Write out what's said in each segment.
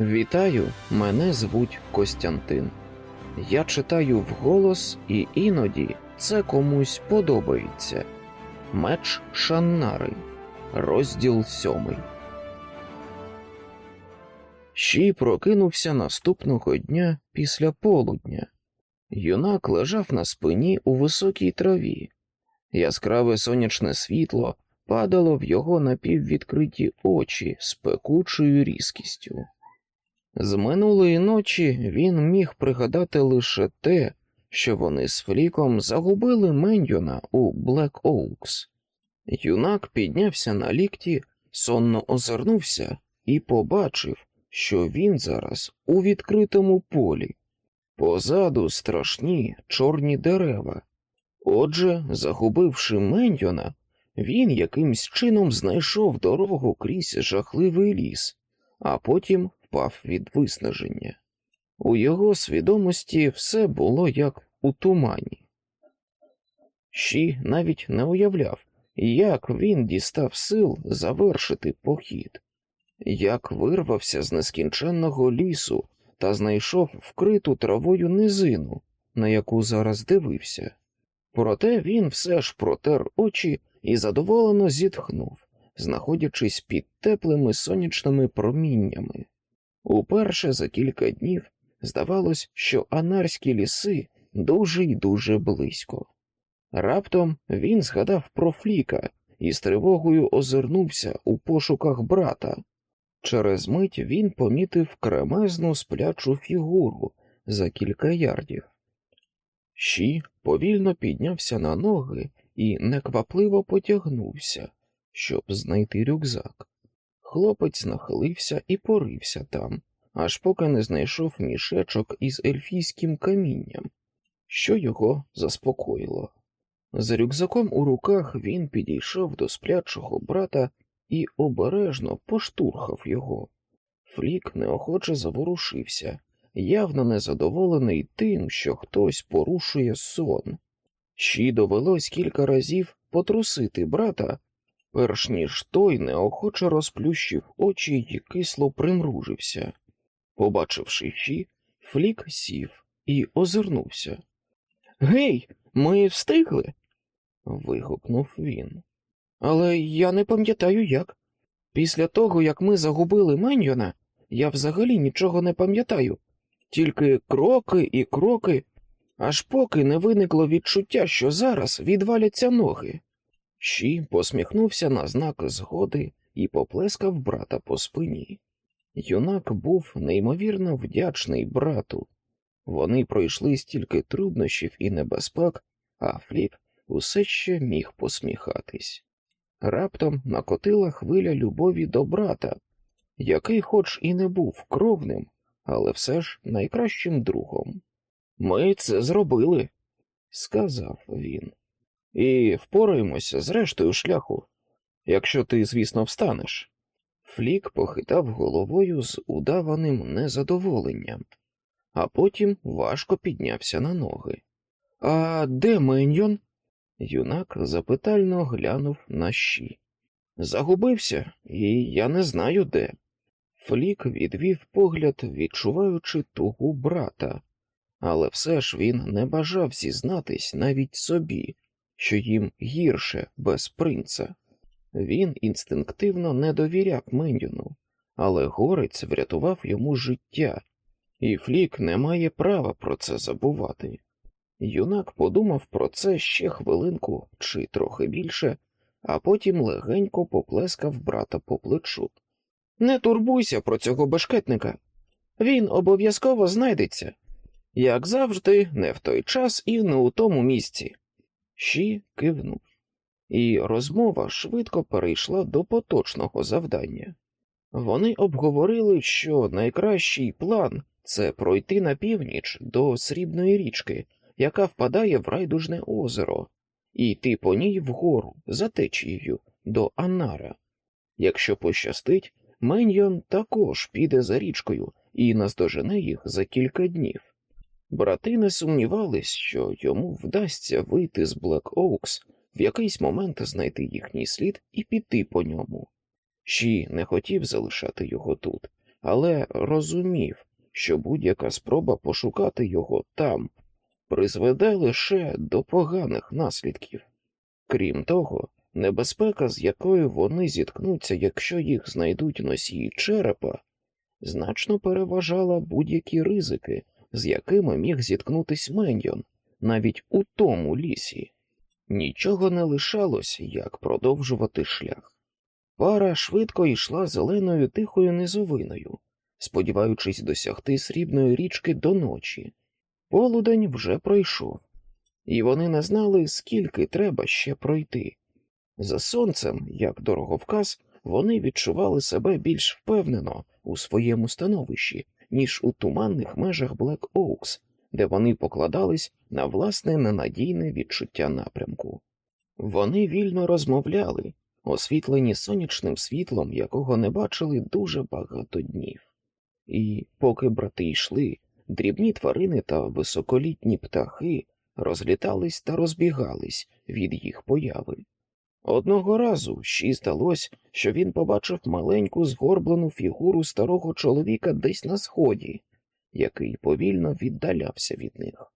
Вітаю, мене звуть Костянтин. Я читаю вголос, і іноді це комусь подобається. Меч Шаннари, розділ сьомий. Щі прокинувся наступного дня після полудня. Юнак лежав на спині у високій траві. Яскраве сонячне світло падало в його напіввідкриті очі з пекучою різкістю. З минулої ночі він міг пригадати лише те, що вони з Фліком загубили Меньйона у Блек Оукс. Юнак піднявся на лікті, сонно озирнувся і побачив, що він зараз у відкритому полі. Позаду страшні чорні дерева. Отже, загубивши Меньйона, він якимсь чином знайшов дорогу крізь жахливий ліс, а потім впав від виснаження. У його свідомості все було як у тумані. Щі навіть не уявляв, як він дістав сил завершити похід, як вирвався з нескінченного лісу та знайшов вкриту травою низину, на яку зараз дивився. Проте він все ж протер очі і задоволено зітхнув, знаходячись під теплими сонячними проміннями. Уперше за кілька днів здавалось, що анарські ліси дуже й дуже близько. Раптом він згадав про Фліка і з тривогою озирнувся у пошуках брата. Через мить він помітив кремезну сплячу фігуру за кілька ярдів. Щі повільно піднявся на ноги і неквапливо потягнувся, щоб знайти рюкзак. Хлопець нахилився і порився там, аж поки не знайшов мішечок із ельфійським камінням, що його заспокоїло. За рюкзаком у руках він підійшов до сплячого брата і обережно поштурхав його. Флік неохоче заворушився, явно незадоволений тим, що хтось порушує сон. Щі довелось кілька разів потрусити брата, перш ніж той неохоче розплющив очі і кисло примружився. Побачивши щі, Флік сів і озирнувся. Гей, ми встигли. вигукнув він. Але я не пам'ятаю як. Після того, як ми загубили Меньйона, я взагалі нічого не пам'ятаю, тільки кроки і кроки, аж поки не виникло відчуття, що зараз відваляться ноги. Щі посміхнувся на знак згоди і поплескав брата по спині. Юнак був неймовірно вдячний брату. Вони пройшли стільки труднощів і небезпек, а Флік усе ще міг посміхатись. Раптом накотила хвиля любові до брата, який, хоч і не був кровним, але все ж найкращим другом. Ми це зробили, сказав він, і впораємося з рештою шляху, якщо ти, звісно, встанеш. Флік похитав головою з удаваним незадоволенням, а потім важко піднявся на ноги. А де Меньйон? Юнак запитально глянув на щі. Загубився, і я не знаю де. Флік відвів погляд, відчуваючи тугу брата, але все ж він не бажав зізнатись навіть собі, що їм гірше без принца. Він інстинктивно не довіряв Мендюну, але горець врятував йому життя, і Флік не має права про це забувати. Юнак подумав про це ще хвилинку чи трохи більше, а потім легенько поплескав брата по плечу. Не турбуйся про цього бешкетника. Він обов'язково знайдеться, як завжди, не в той час і не у тому місці. Щі кивнув, і розмова швидко перейшла до поточного завдання. Вони обговорили, що найкращий план це пройти на північ до срібної річки, яка впадає в райдужне озеро, і йти по ній вгору за течією до Анара. Якщо пощастить, Меньйон також піде за річкою і наздожене їх за кілька днів. Брати не сумнівались, що йому вдасться вийти з Блек Оукс, в якийсь момент знайти їхній слід і піти по ньому. Щі не хотів залишати його тут, але розумів, що будь-яка спроба пошукати його там призведе лише до поганих наслідків. Крім того, небезпека, з якою вони зіткнуться, якщо їх знайдуть носії черепа, значно переважала будь-які ризики, з якими міг зіткнутись Меньйон, навіть у тому лісі. Нічого не лишалось, як продовжувати шлях. Пара швидко йшла зеленою тихою низовиною, сподіваючись досягти срібної річки до ночі. Полудень вже пройшов, і вони не знали, скільки треба ще пройти. За сонцем, як дороговказ, вони відчували себе більш впевнено у своєму становищі, ніж у туманних межах Блек Оукс, де вони покладались на власне ненадійне відчуття напрямку. Вони вільно розмовляли, освітлені сонячним світлом, якого не бачили дуже багато днів. І поки брати йшли, дрібні тварини та високолітні птахи розлітались та розбігались від їх появи. Одного разу щі здалось, що він побачив маленьку згорблену фігуру старого чоловіка десь на сході, який повільно віддалявся від них.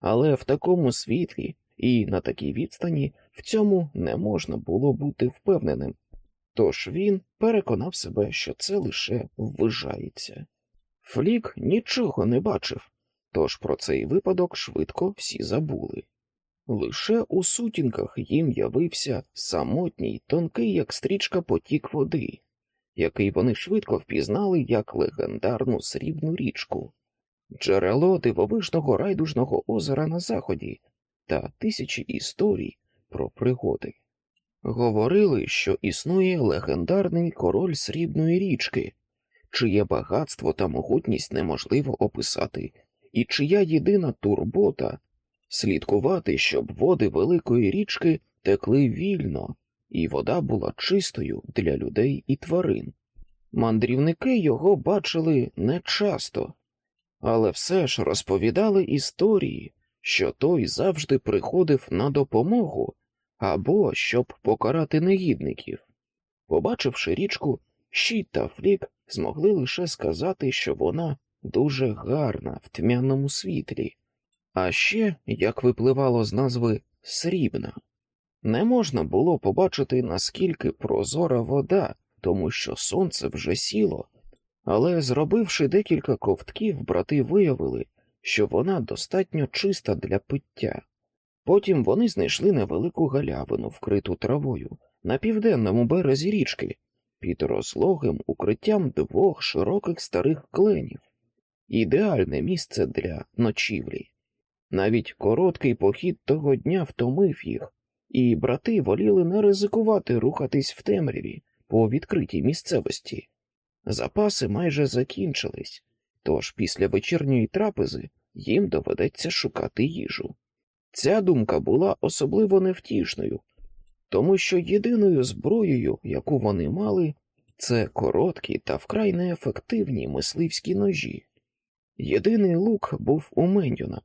Але в такому світлі і на такій відстані в цьому не можна було бути впевненим, тож він переконав себе, що це лише ввижається. Флік нічого не бачив, тож про цей випадок швидко всі забули. Лише у сутінках їм явився самотній, тонкий, як стрічка потік води, який вони швидко впізнали як легендарну срібну річку, джерело дивовижного райдужного озера на заході та тисячі історій про пригоди. Говорили, що існує легендарний король срібної річки, чиє багатство та могутність неможливо описати, і чия єдина турбота слідкувати, щоб води великої річки текли вільно, і вода була чистою для людей і тварин. Мандрівники його бачили нечасто, але все ж розповідали історії, що той завжди приходив на допомогу або щоб покарати негідників. Побачивши річку, Щіт та Флік змогли лише сказати, що вона дуже гарна в тьмяному світлі, а ще, як випливало з назви срібна. Не можна було побачити, наскільки прозора вода, тому що сонце вже сіло, але, зробивши декілька ковтків, брати виявили, що вона достатньо чиста для пиття. Потім вони знайшли невелику галявину, вкриту травою, на південному березі річки, під розлогим укриттям двох широких старих кленів, ідеальне місце для ночівлі. Навіть короткий похід того дня втомив їх, і брати воліли не ризикувати рухатись в темряві по відкритій місцевості. Запаси майже закінчились, тож після вечірньої трапези їм доведеться шукати їжу. Ця думка була особливо невтішною, тому що єдиною зброєю, яку вони мали, це короткі та вкрай неефективні мисливські ножі. Єдиний лук був у Мендюна.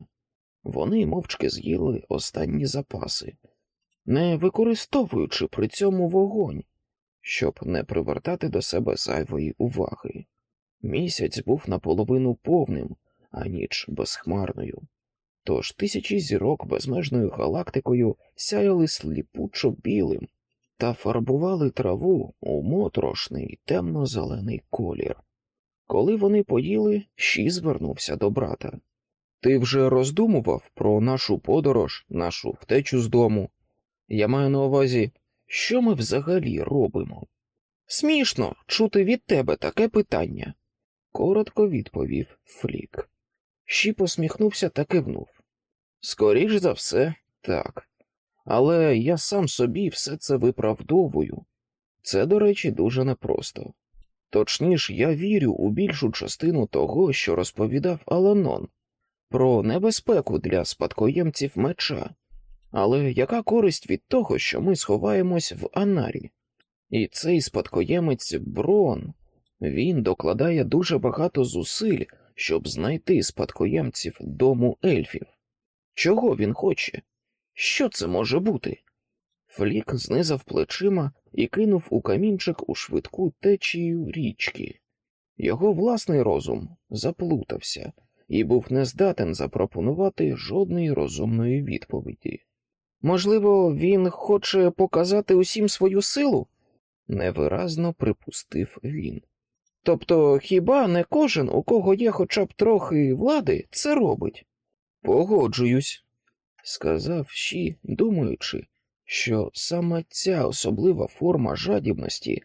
Вони мовчки з'їли останні запаси, не використовуючи при цьому вогонь, щоб не привертати до себе зайвої уваги. Місяць був наполовину повним, а ніч безхмарною. Тож тисячі зірок безмежною галактикою сяяли сліпучо білим та фарбували траву у моторошний темно-зелений колір. Коли вони поїли, Ші звернувся до брата. Ти вже роздумував про нашу подорож, нашу втечу з дому. Я маю на увазі, що ми взагалі робимо? Смішно чути від тебе таке питання, коротко відповів Флік. Щі посміхнувся та кивнув. Скоріш за все, так. Але я сам собі все це виправдовую. Це, до речі, дуже непросто. Точніше, я вірю у більшу частину того, що розповідав Аланон, про небезпеку для спадкоємців меча. Але яка користь від того, що ми сховаємось в Анарі? І цей спадкоємець Брон, він докладає дуже багато зусиль, щоб знайти спадкоємців дому ельфів. Чого він хоче? Що це може бути? Флік знизав плечима і кинув у камінчик у швидку течію річки. Його власний розум заплутався і був не здатен запропонувати жодної розумної відповіді. Можливо, він хоче показати усім свою силу? невиразно припустив він. Тобто, хіба не кожен, у кого є хоча б трохи влади, це робить? Погоджуюсь, сказав Ші, думаючи, що саме ця особлива форма жадібності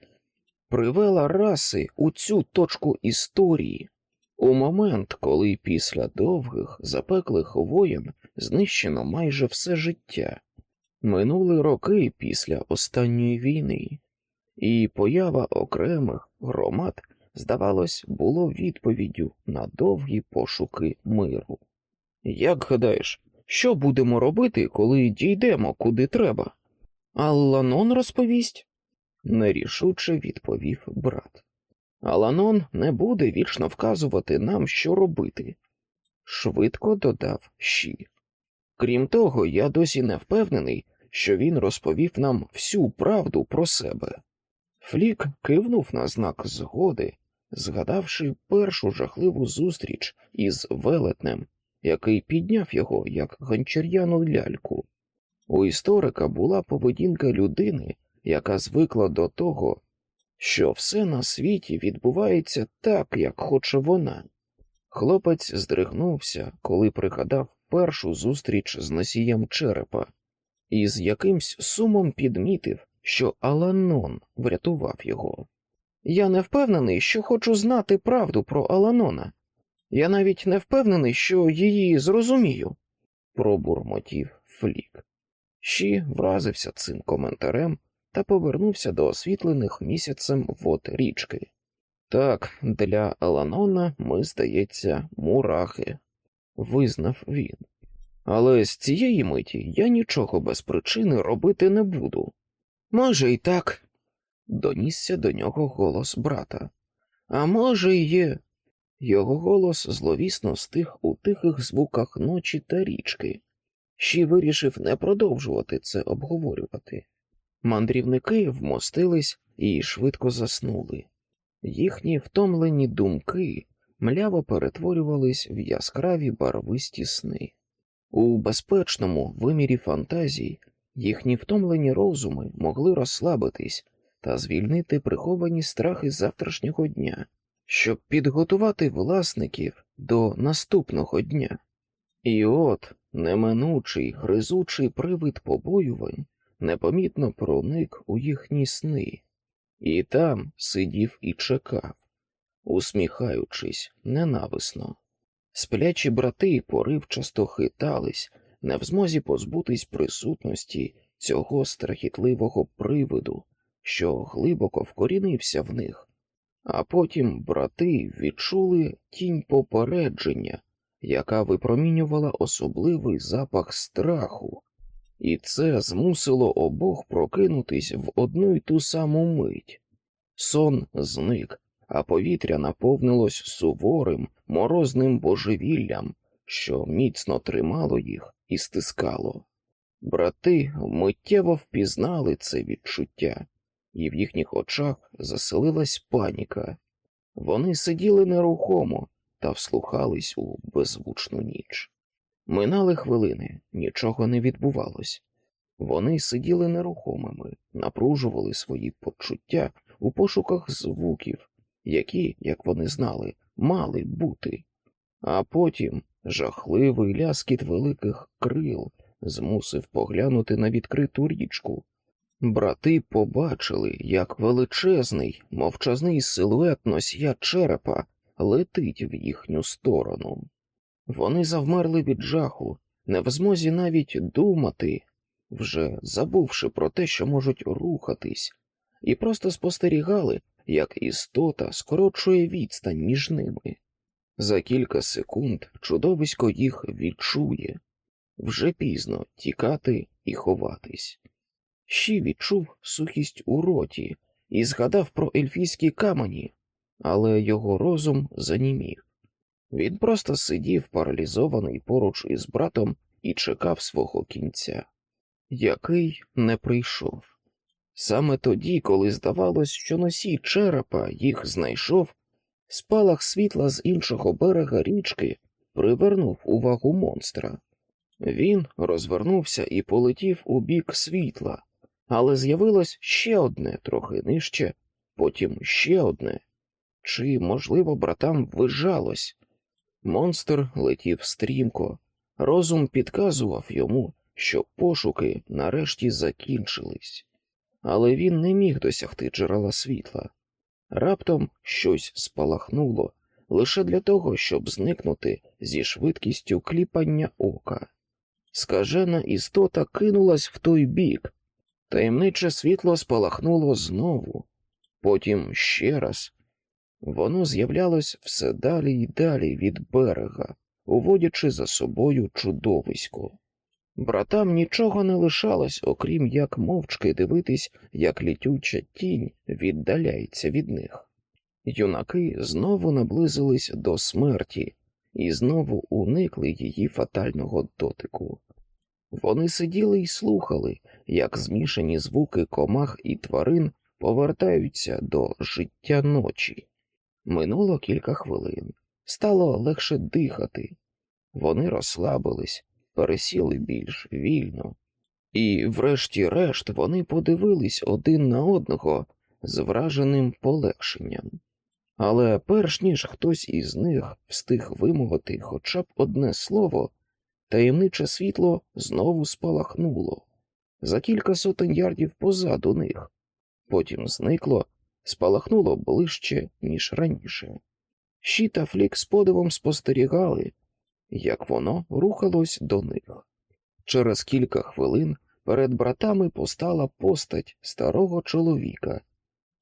привела раси у цю точку історії, у момент, коли після довгих запеклих воєн знищено майже все життя. Минули роки після останньої війни, і поява окремих громад, здавалось, було відповіддю на довгі пошуки миру. Як гадаєш, що будемо робити, коли дійдемо куди треба? Алланон розповість, нерішуче відповів брат. Аланон не буде вічно вказувати нам, що робити, швидко додав Ші. Крім того, я досі не впевнений, що він розповів нам всю правду про себе. Флік кивнув на знак згоди, згадавши першу жахливу зустріч із велетнем, який підняв його як гончар'яну ляльку. У історика була поведінка людини, яка звикла до того, що все на світі відбувається так, як хоче вона. Хлопець здригнувся, коли пригадав першу зустріч з носієм черепа, і з якимсь сумом підмітив, що Аланон врятував його. Я не впевнений, що хочу знати правду про Аланона. Я навіть не впевнений, що її зрозумію, пробурмотів Флік. Щі вразився цим коментарем та повернувся до освітлених місяцем вод річки. Так, для Аланона ми, здається, мурахи, визнав він. Але з цієї миті я нічого без причини робити не буду. Може, і так, донісся до нього голос брата. А може, і є. Його голос зловісно стих у тихих звуках ночі та річки. Щі вирішив не продовжувати це обговорювати. Мандрівники вмостились і швидко заснули. Їхні втомлені думки мляво перетворювались в яскраві барвисті сни. У безпечному вимірі фантазій їхні втомлені розуми могли розслабитись та звільнити приховані страхи завтрашнього дня, щоб підготувати власників до наступного дня. І от неминучий гризучий привид побоювань непомітно проник у їхні сни, і там сидів і чекав, усміхаючись ненависно. Сплячі брати поривчасто хитались, не в змозі позбутись присутності цього страхітливого привиду, що глибоко вкорінився в них, а потім брати відчули тінь попередження, яка випромінювала особливий запах страху, і це змусило обох прокинутись в одну й ту саму мить. Сон зник, а повітря наповнилось суворим, морозним божевіллям, що міцно тримало їх і стискало. Брати миттєво впізнали це відчуття, і в їхніх очах заселилась паніка. Вони сиділи нерухомо та вслухались у беззвучну ніч. Минали хвилини, нічого не відбувалось. Вони сиділи нерухомими, напружували свої почуття у пошуках звуків, які, як вони знали, мали бути, а потім жахливий ляскіт великих крил змусив поглянути на відкриту річку. Брати побачили, як величезний, мовчазний силует носія черепа летить в їхню сторону. Вони завмерли від жаху, не в змозі навіть думати, вже забувши про те, що можуть рухатись, і просто спостерігали, як істота скорочує відстань між ними. За кілька секунд чудовисько їх відчує вже пізно тікати і ховатись. Щі відчув сухість у роті і згадав про ельфійські камені, але його розум занімів. Він просто сидів паралізований поруч із братом і чекав свого кінця, який не прийшов. Саме тоді, коли здавалось, що носій черепа їх знайшов, Спалах світла з іншого берега річки привернув увагу монстра. Він розвернувся і полетів у бік світла, але з'явилось ще одне трохи нижче, потім ще одне. Чи, можливо, братам вижалось? Монстр летів стрімко, розум підказував йому, що пошуки нарешті закінчились, але він не міг досягти джерела світла. Раптом щось спалахнуло лише для того, щоб зникнути зі швидкістю кліпання ока. Скажена істота кинулась в той бік, таємниче світло спалахнуло знову, потім ще раз. Воно з'являлось все далі й далі від берега, уводячи за собою чудовисько. Братам нічого не лишалось, окрім як мовчки дивитись, як літюча тінь віддаляється від них. Юнаки знову наблизились до смерті і знову уникли її фатального дотику. Вони сиділи і слухали, як змішані звуки комах і тварин повертаються до життя ночі. Минуло кілька хвилин, стало легше дихати. Вони розслабились, пересіли більш вільно, і, врешті-решт, вони подивились один на одного з враженим полегшенням. Але перш ніж хтось із них встиг вимовити хоча б одне слово, таємниче світло знову спалахнуло за кілька сотень ярдів позаду них, потім зникло, спалахнуло ближче, ніж раніше. Щі та флік з подивом спостерігали, як воно рухалось до них. Через кілька хвилин перед братами постала постать старого чоловіка,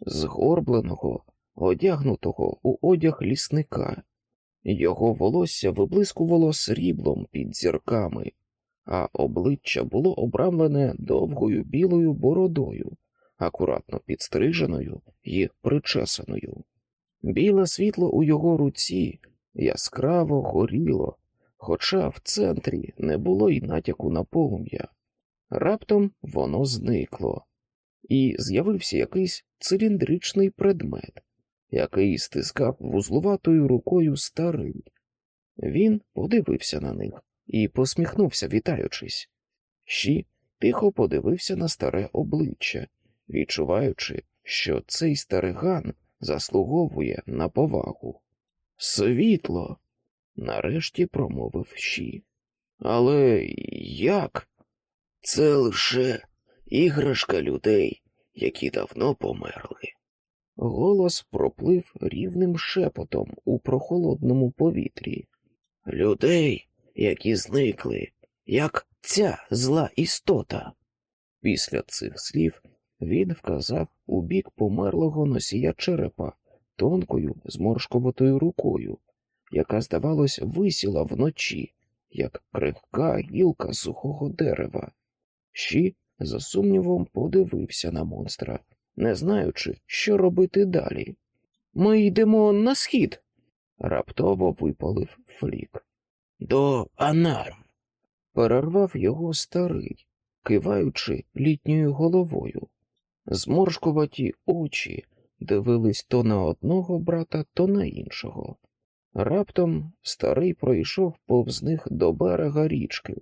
згорбленого, одягнутого у одяг лісника. Його волосся виблискувало сріблом під зірками, а обличчя було обрамлене довгою білою бородою, акуратно підстриженою і причесаною. Біле світло у його руці яскраво горіло, хоча в центрі не було й натяку на полум'я. Раптом воно зникло, і з'явився якийсь циліндричний предмет, який стискав вузлуватою рукою старий. Він подивився на них і посміхнувся, вітаючись. Щі тихо подивився на старе обличчя, відчуваючи, що цей стариган заслуговує на повагу. Світло, нарешті промовив Щі. Але як? Це лише іграшка людей, які давно померли. Голос проплив рівним шепотом у прохолодному повітрі. Людей, які зникли, як ця зла істота. Після цих слів він вказав у бік померлого носія черепа тонкою зморшкуватою рукою, яка, здавалось, висіла вночі, як крихка гілка сухого дерева. Щі за сумнівом подивився на монстра, не знаючи, що робити далі. Ми йдемо на схід, раптово випалив флік. До Анара. Перервав його старий, киваючи літньою головою. Зморшкуваті очі дивились то на одного брата, то на іншого. Раптом старий пройшов повз них до берега річки,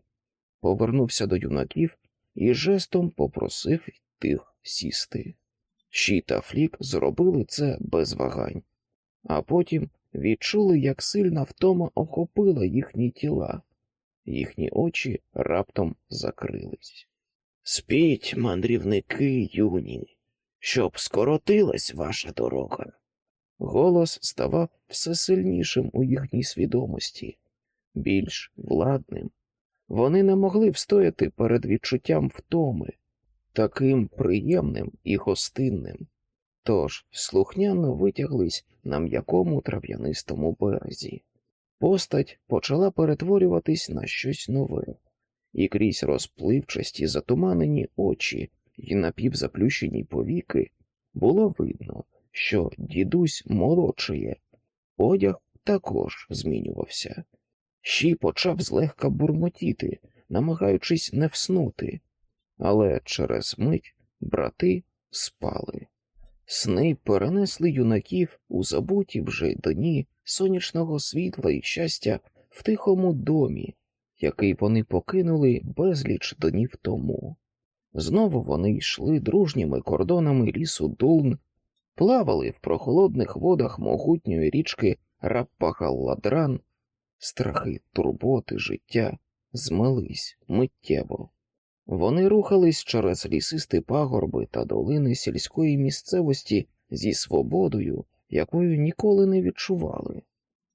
повернувся до юнаків і жестом попросив тих сісти. Щі та флік зробили це без вагань, а потім відчули, як сильна втома охопила їхні тіла, їхні очі раптом закрились. Спіть, мандрівники юні, щоб скоротилась ваша дорога. Голос ставав все сильнішим у їхній свідомості, більш владним. Вони не могли встояти перед відчуттям втоми, таким приємним і гостинним. Тож слухняно витяглись на м'якому трав'янистому березі. Постать почала перетворюватись на щось нове, і крізь розпливчасті затуманені очі і напівзаплющені повіки було видно, що дідусь молодшує, одяг також змінювався. Щі почав злегка бурмотіти, намагаючись не вснути, але через мить брати спали. Сни перенесли юнаків у забуті вже дні сонячного світла і щастя в тихому домі, який вони покинули безліч днів тому. Знову вони йшли дружніми кордонами лісу Дулн, плавали в прохолодних водах могутньої річки Раппагалладран, страхи, турботи, життя змились миттєво. Вони рухались через лісисті пагорби та долини сільської місцевості зі свободою, якою ніколи не відчували.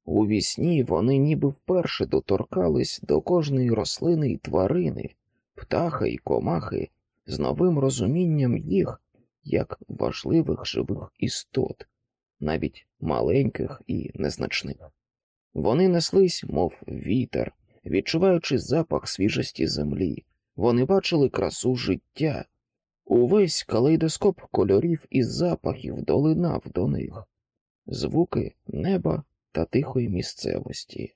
У вісні вони ніби вперше доторкались до кожної рослини й тварини, птаха й комахи з новим розумінням їх як важливих живих істот, навіть маленьких і незначних. Вони неслись, мов вітер, відчуваючи запах свіжості землі, вони бачили красу життя, увесь калейдоскоп кольорів і запахів долинав до них, звуки неба та тихої місцевості.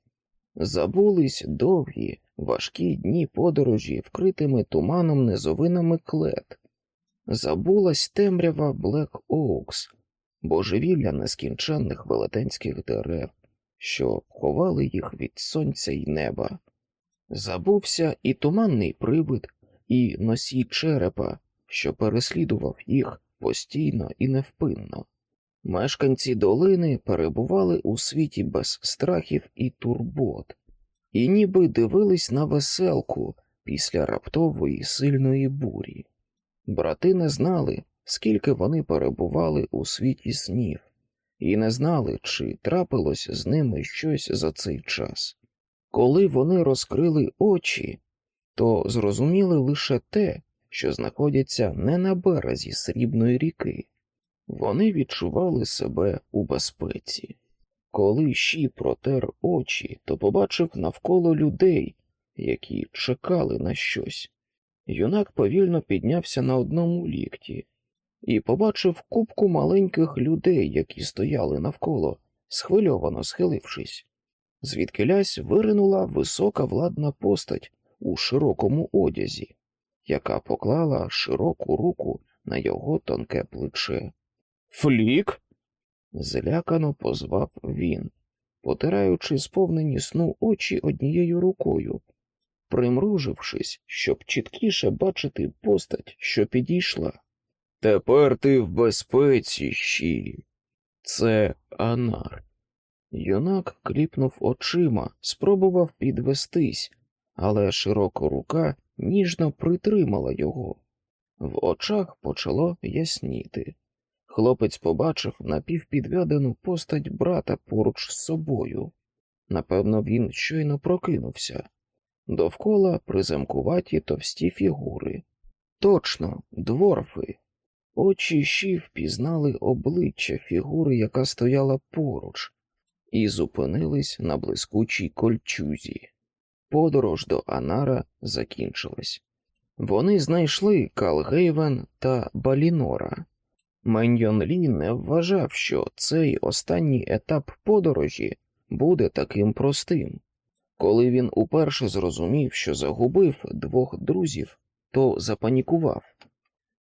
Забулись довгі, важкі дні подорожі, вкритими туманом низовинами клет. Забулась темрява Блек Оукс, божевілля нескінченних велетенських дерев, що ховали їх від сонця й неба. Забувся і туманний привид, і носій черепа, що переслідував їх постійно і невпинно. Мешканці долини перебували у світі без страхів і турбот, і ніби дивились на веселку після раптової сильної бурі. Брати не знали, скільки вони перебували у світі снів, і не знали, чи трапилось з ними щось за цей час. Коли вони розкрили очі, то зрозуміли лише те, що знаходяться не на березі срібної ріки. Вони відчували себе у безпеці. Коли Ші протер очі, то побачив навколо людей, які чекали на щось. Юнак повільно піднявся на одному лікті і побачив купку маленьких людей, які стояли навколо, схвильовано схилившись. Звідкилясь виринула висока владна постать у широкому одязі, яка поклала широку руку на його тонке плече. Флік. злякано позвав він, потираючи сповнені сну очі однією рукою, примружившись, щоб чіткіше бачити постать, що підійшла. Тепер ти в безпеці, щі. Це Анар. Юнак кліпнув очима, спробував підвестись, але широка рука ніжно притримала його. В очах почало ясніти. Хлопець побачив напівпідведену постать брата поруч з собою. Напевно, він щойно прокинувся. Довкола приземкуваті товсті фігури. Точно, дворфи. Очі щі впізнали обличчя фігури, яка стояла поруч, і зупинились на блискучій кольчузі. Подорож до Анара закінчилась. Вони знайшли Калгейвен та Балінора. Меньйон Лі не вважав, що цей останній етап подорожі буде таким простим. Коли він уперше зрозумів, що загубив двох друзів, то запанікував.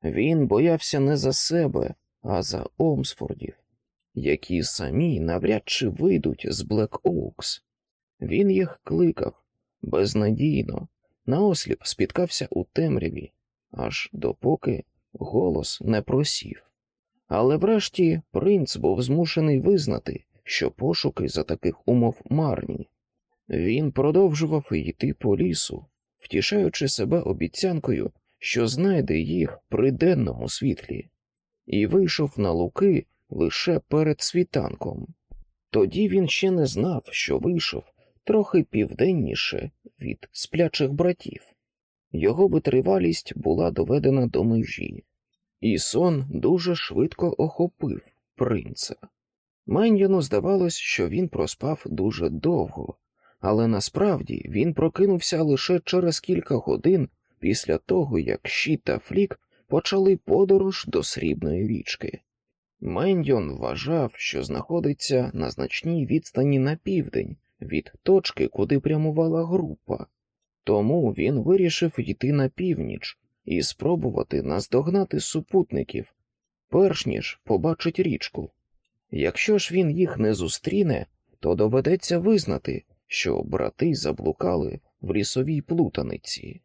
Він боявся не за себе, а за Омсфордів, які самі навряд чи вийдуть з Блек Оукс. Він їх кликав безнадійно, наосліп спіткався у темряві, аж допоки голос не просів. Але врешті принц був змушений визнати, що пошуки за таких умов марні. Він продовжував йти по лісу, втішаючи себе обіцянкою, що знайде їх при денному світлі, і вийшов на луки лише перед світанком. Тоді він ще не знав, що вийшов трохи південніше від сплячих братів. Його витривалість була доведена до межі, і сон дуже швидко охопив принца. Меньйону здавалось, що він проспав дуже довго, але насправді він прокинувся лише через кілька годин після того, як Ші та Флік почали подорож до срібної річки. Меньйон вважав, що знаходиться на значній відстані на південь від точки, куди прямувала група, тому він вирішив йти на північ і спробувати наздогнати супутників, перш ніж побачить річку. Якщо ж він їх не зустріне, то доведеться визнати, що брати заблукали в лісовій плутаниці.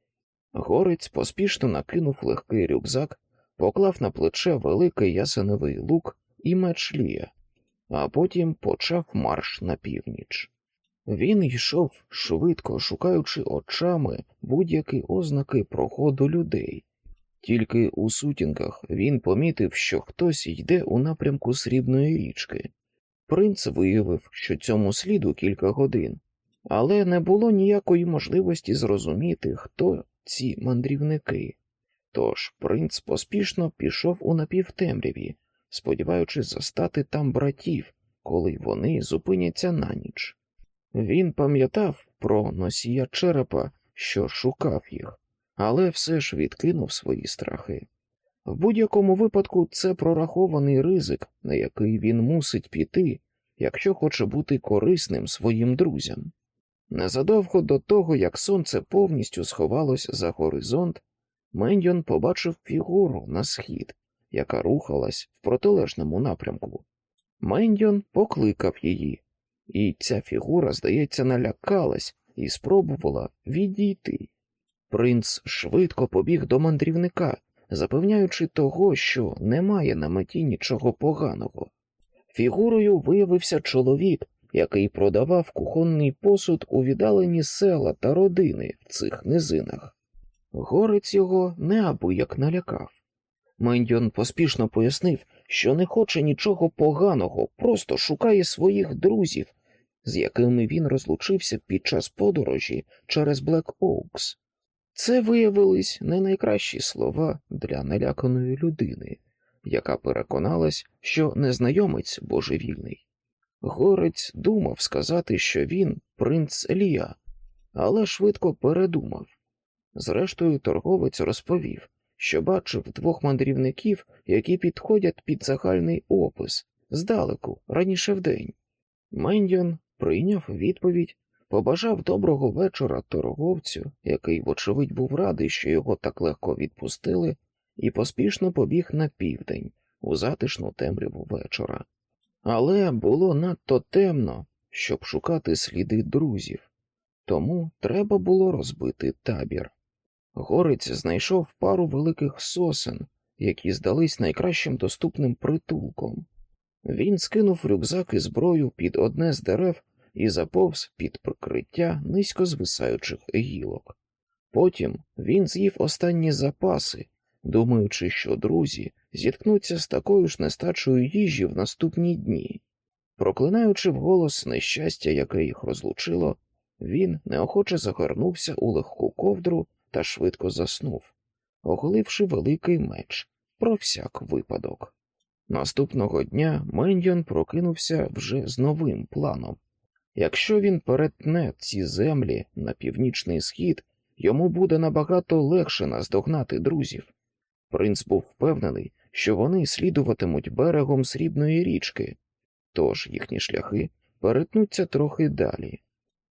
Горець поспішно накинув легкий рюкзак, поклав на плече великий ясеновий лук і меч Лія, а потім почав марш на північ. Він йшов швидко, шукаючи очами будь-які ознаки проходу людей. Тільки у сутінках він помітив, що хтось йде у напрямку срібної річки. Принц виявив, що цьому сліду кілька годин, але не було ніякої можливості зрозуміти, хто ці мандрівники. Тож принц поспішно пішов у напівтемряві, сподіваючись застати там братів, коли вони зупиняться на ніч. Він пам'ятав про носія черепа, що шукав їх, але все ж відкинув свої страхи. В будь-якому випадку це прорахований ризик, на який він мусить піти, якщо хоче бути корисним своїм друзям. Незадовго до того, як сонце повністю сховалось за горизонт, Мендьон побачив фігуру на схід, яка рухалась в протилежному напрямку. Мендьон покликав її, і ця фігура, здається, налякалась і спробувала відійти. Принц швидко побіг до мандрівника, запевняючи того, що немає на меті нічого поганого. Фігурою виявився чоловік, який продавав кухонний посуд у віддалені села та родини в цих низинах. Горець його неабияк налякав. Мендьон поспішно пояснив, що не хоче нічого поганого, просто шукає своїх друзів, з якими він розлучився під час подорожі через Блек Оукс. Це виявились не найкращі слова для наляканої людини, яка переконалась, що незнайомець божевільний. Горець думав сказати, що він принц Лія, але швидко передумав. Зрештою, торговець розповів, що бачив двох мандрівників, які підходять під загальний опис здалеку, раніше вдень. Мендіон прийняв відповідь, побажав доброго вечора торговцю, який, вочевидь, був радий, що його так легко відпустили, і поспішно побіг на південь у затишну темряву вечора. Але було надто темно, щоб шукати сліди друзів, тому треба було розбити табір. Горець знайшов пару великих сосен, які здались найкращим доступним притулком. Він скинув рюкзак і зброю під одне з дерев і заповз під прикриття низько звисаючих гілок. Потім він з'їв останні запаси, думаючи, що друзі зіткнуться з такою ж нестачою їжі в наступні дні. Проклинаючи вголос нещастя, яке їх розлучило, він неохоче загорнувся у легку ковдру та швидко заснув, оголивши великий меч про всяк випадок. Наступного дня Мендіон прокинувся вже з новим планом. Якщо він перетне ці землі на північний схід, йому буде набагато легше наздогнати друзів. Принц був впевнений, що вони слідуватимуть берегом срібної річки, тож їхні шляхи перетнуться трохи далі.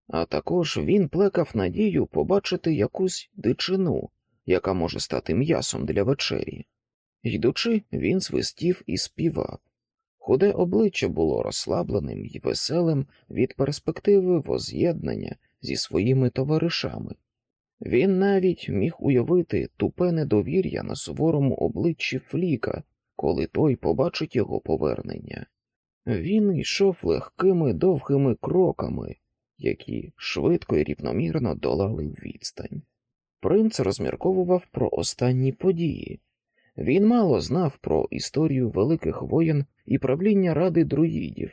А також він плекав надію побачити якусь дичину, яка може стати м'ясом для вечері. Йдучи, він свистів і співав. Худе обличчя було розслабленим і веселим від перспективи воз'єднання зі своїми товаришами. Він навіть міг уявити тупе недовір'я на суворому обличчі Фліка, коли той побачить його повернення. Він йшов легкими довгими кроками, які швидко і рівномірно долали відстань. Принц розмірковував про останні події. Він мало знав про історію великих воєн і правління ради друїдів,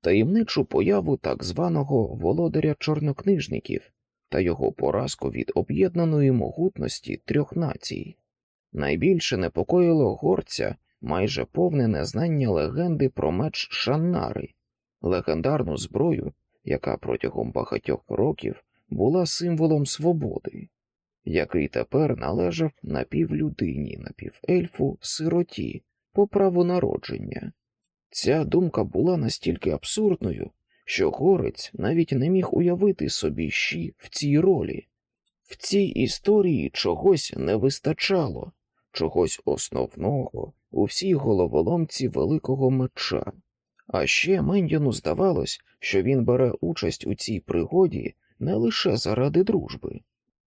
таємничу появу так званого володаря чорнокнижників та його поразку від об'єднаної могутності трьох націй. Найбільше непокоїло горця майже повне незнання легенди про меч Шаннари, легендарну зброю, яка протягом багатьох років була символом свободи, який тепер належав напівлюдині, напівельфу, сироті по праву народження. Ця думка була настільки абсурдною, що горець навіть не міг уявити собі щі в цій ролі. В цій історії чогось не вистачало, чогось основного у всій головоломці великого меча. А ще Мендіону здавалось, що він бере участь у цій пригоді не лише заради дружби.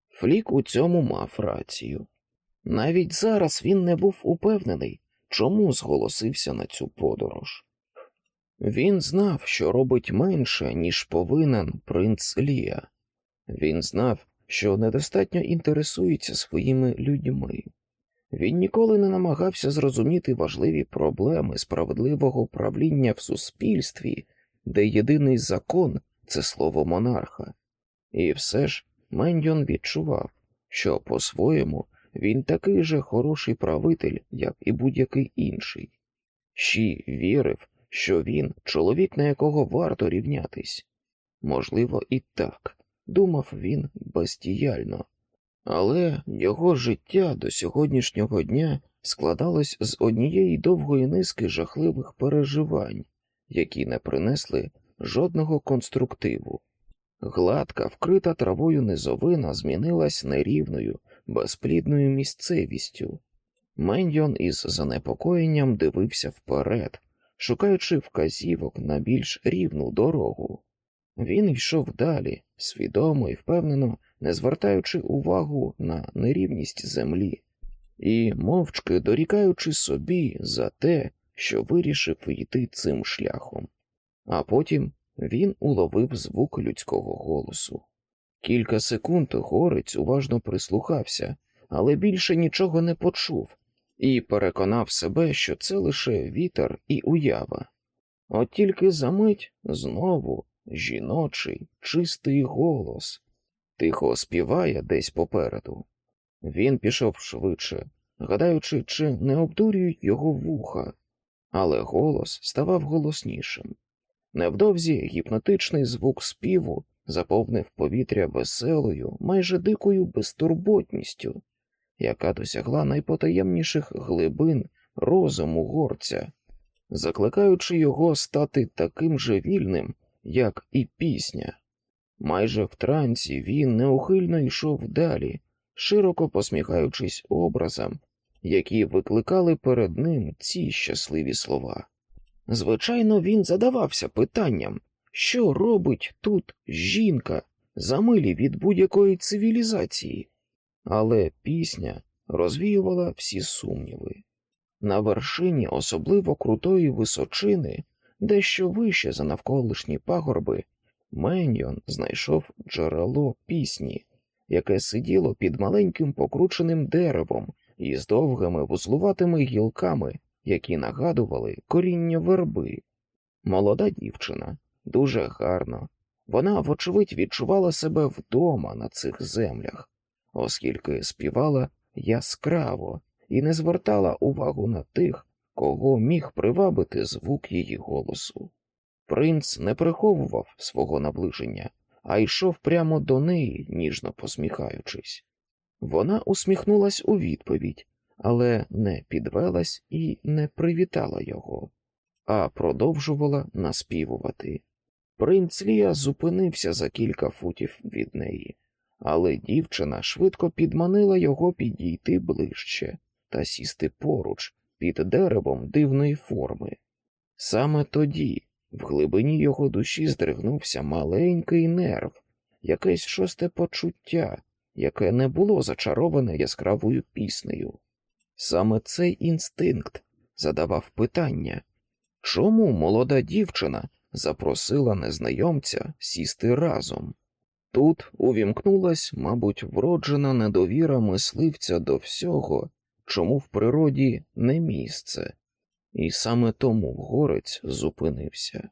Флік у цьому мав рацію. Навіть зараз він не був упевнений, чому зголосився на цю подорож. Він знав, що робить менше, ніж повинен принц Лія. Він знав, що недостатньо інтересується своїми людьми. Він ніколи не намагався зрозуміти важливі проблеми справедливого правління в суспільстві, де єдиний закон це слово монарха. І все ж Мендьон відчував, що по-своєму він такий же хороший правитель, як і будь-який інший. Щі вірив, що він чоловік, на якого варто рівнятись. Можливо, і так, думав він бездіяльно, але його життя до сьогоднішнього дня складалось з однієї довгої низки жахливих переживань, які не принесли жодного конструктиву. Гладка, вкрита травою низовина змінилась нерівною, безплідною місцевістю. Мендьон із занепокоєнням дивився вперед, шукаючи вказівок на більш рівну дорогу. Він йшов далі, свідомо і впевнено, не звертаючи увагу на нерівність землі, і мовчки дорікаючи собі за те, що вирішив йти цим шляхом. А потім він уловив звук людського голосу. Кілька секунд горець уважно прислухався, але більше нічого не почув, і переконав себе, що це лише вітер і уява. От тільки за мить знову жіночий, чистий голос тихо співає десь попереду. Він пішов швидше, гадаючи, чи не обдурюють його вуха, але голос ставав голоснішим. Невдовзі гіпнотичний звук співу заповнив повітря веселою, майже дикою безтурботністю, яка досягла найпотаємніших глибин розуму горця, закликаючи його стати таким же вільним, як і пісня. Майже в трансі він неухильно йшов далі, широко посміхаючись образам, які викликали перед ним ці щасливі слова. Звичайно, він задавався питанням, що робить тут жінка за милі від будь-якої цивілізації, але пісня розвіювала всі сумніви. На вершині особливо крутої височини, дещо вище за навколишні пагорби, Меньйон знайшов джерело пісні, яке сиділо під маленьким покрученим деревом із довгими вузлуватими гілками, які нагадували коріння верби. Молода дівчина, дуже гарна. Вона, вочевидь, відчувала себе вдома на цих землях, оскільки співала яскраво і не звертала увагу на тих, кого міг привабити звук її голосу. Принц не приховував свого наближення, а йшов прямо до неї, ніжно посміхаючись. Вона усміхнулась у відповідь, але не підвелась і не привітала його, а продовжувала наспівувати. Принц Лія зупинився за кілька футів від неї, але дівчина швидко підманила його підійти ближче та сісти поруч під деревом дивної форми. Саме тоді в глибині його душі здригнувся маленький нерв, якесь шосте почуття, яке не було зачароване яскравою піснею. Саме цей інстинкт задавав питання, чому молода дівчина запросила незнайомця сісти разом? Тут увімкнулась, мабуть, вроджена недовіра мисливця до всього, чому в природі не місце, і саме тому горець зупинився.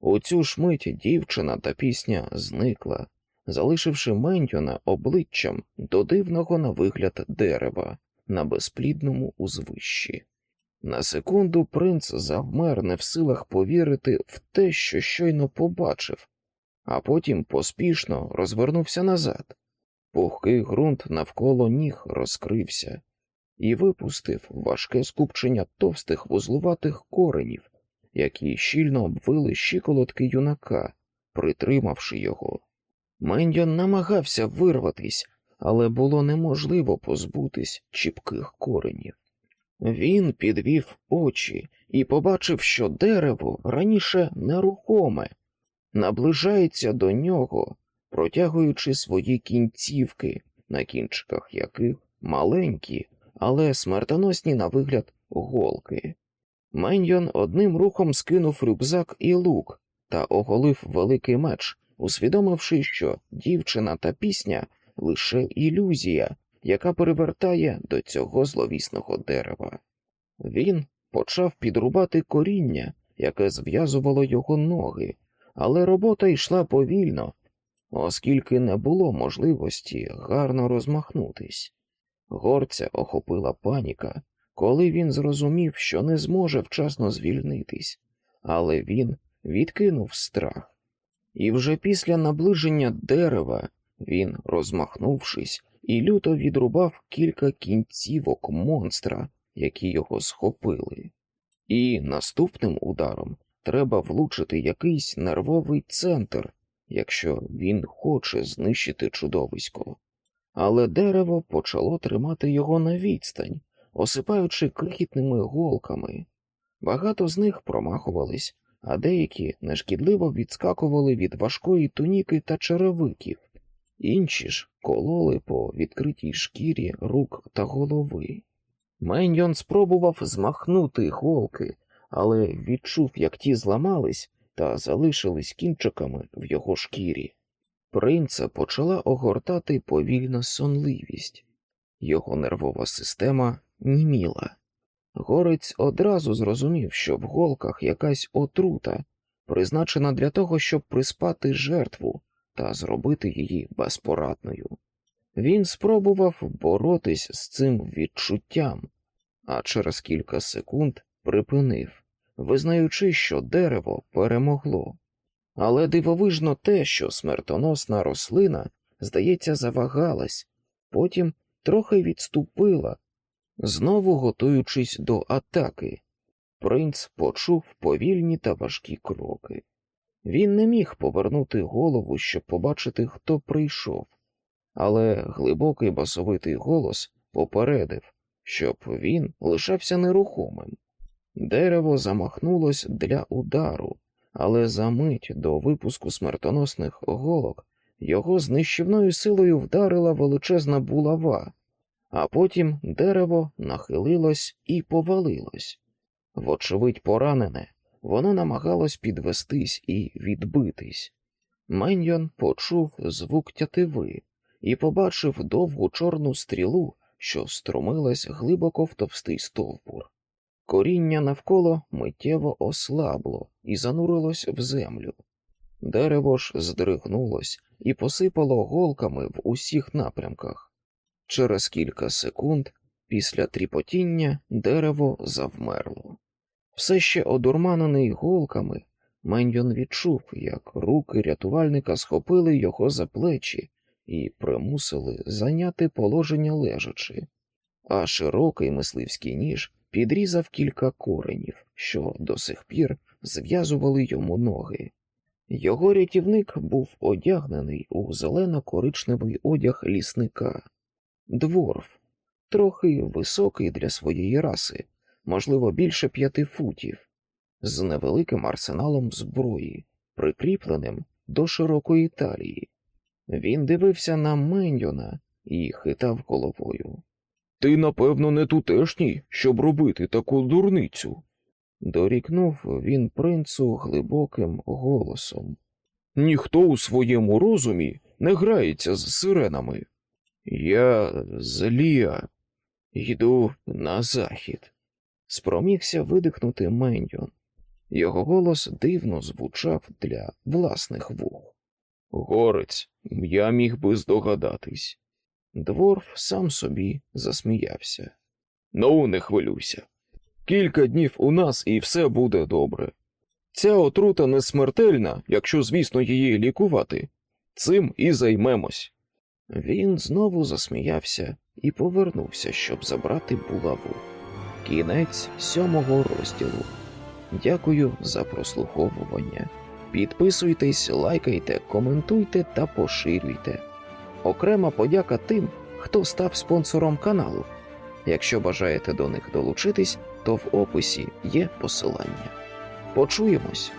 У цю ж мить дівчина та пісня зникла, залишивши Мендьона обличчям до дивного на вигляд дерева на безплідному узвищі. На секунду принц завмер не в силах повірити в те, що щойно побачив, а потім поспішно розвернувся назад. Пухкий ґрунт навколо ніг розкрився і випустив важке скупчення товстих вузлуватих коренів, які щільно обвили щиколотки юнака, притримавши його. Мендьон намагався вирватись, але було неможливо позбутись чіпких коренів. Він підвів очі і побачив, що дерево раніше нерухоме, наближається до нього, протягуючи свої кінцівки, на кінчиках яких маленькі, але смертоносні на вигляд голки. Меньйон одним рухом скинув рюкзак і лук та оголив великий меч, усвідомивши, що дівчина та пісня лише ілюзія, яка перевертає до цього зловісного дерева. Він почав підрубати коріння, яке зв'язувало його ноги, але робота йшла повільно, оскільки не було можливості гарно розмахнутись. Горця охопила паніка, коли він зрозумів, що не зможе вчасно звільнитись, але він відкинув страх. І вже після наближення дерева він, розмахнувшись, і люто відрубав кілька кінцівок монстра, які його схопили. І наступним ударом треба влучити якийсь нервовий центр, якщо він хоче знищити чудовисько. Але дерево почало тримати його на відстань, осипаючи крихітними голками. Багато з них промахувались, а деякі нешкідливо відскакували від важкої туніки та черевиків, інші ж кололи по відкритій шкірі рук та голови. Меньйон спробував змахнути голки, але відчув, як ті зламались та залишились кінчиками в його шкірі. Принца почала огортати повільна сонливість, його нервова система німіла. Горець одразу зрозумів, що в голках якась отрута, призначена для того, щоб приспати жертву та зробити її безпорадною. Він спробував боротись з цим відчуттям, а через кілька секунд припинив, визнаючи, що дерево перемогло. Але дивовижно те, що смертоносна рослина, здається, завагалась, потім трохи відступила, знову готуючись до атаки. Принц почув повільні та важкі кроки. Він не міг повернути голову, щоб побачити, хто прийшов, але глибокий басовитий голос попередив, щоб він лишався нерухомим. Дерево замахнулось для удару, але за мить до випуску смертоносних голок його з нищівною силою вдарила величезна булава, а потім дерево нахилилось і повалилось. Вочевидь, поранене, воно намагалось підвестись і відбитись. Меньйон почув звук тятиви і побачив довгу чорну стрілу, що струмилась глибоко в товстий стовбур. Коріння навколо миттєво ослабло і занурилось в землю. Дерево ж здригнулось і посипало голками в усіх напрямках. Через кілька секунд після тріпотіння дерево завмерло. Все ще одурманений голками, Меньйон відчув, як руки рятувальника схопили його за плечі і примусили зайняти положення лежачи, а широкий мисливський ніж підрізав кілька коренів, що до сих пір зв'язували йому ноги. Його рятівник був одягнений у зелено-коричневий одяг лісника, дворф, трохи високий для своєї раси, можливо, більше п'яти футів, з невеликим арсеналом зброї, прикріпленим до широкої талії. Він дивився на Меньйона і хитав головою. Ти, напевно, не тутешній, щоб робити таку дурницю. Дорікнув він принцу глибоким голосом. Ніхто у своєму розумі не грається з сиренами. Я з Лія йду на захід. Спромігся видихнути Меньйон. Його голос дивно звучав для власних вух. Горець, я міг би здогадатись. Дворф сам собі засміявся. Ну, не хвилюйся. Кілька днів у нас і все буде добре. Ця отрута не смертельна, якщо, звісно, її лікувати. Цим і займемось. Він знову засміявся і повернувся, щоб забрати булаву. Кінець сьомого розділу. Дякую за прослуховування. Підписуйтесь, лайкайте, коментуйте та поширюйте. Окрема подяка тим, хто став спонсором каналу. Якщо бажаєте до них долучитись, то в описі є посилання. Почуємось!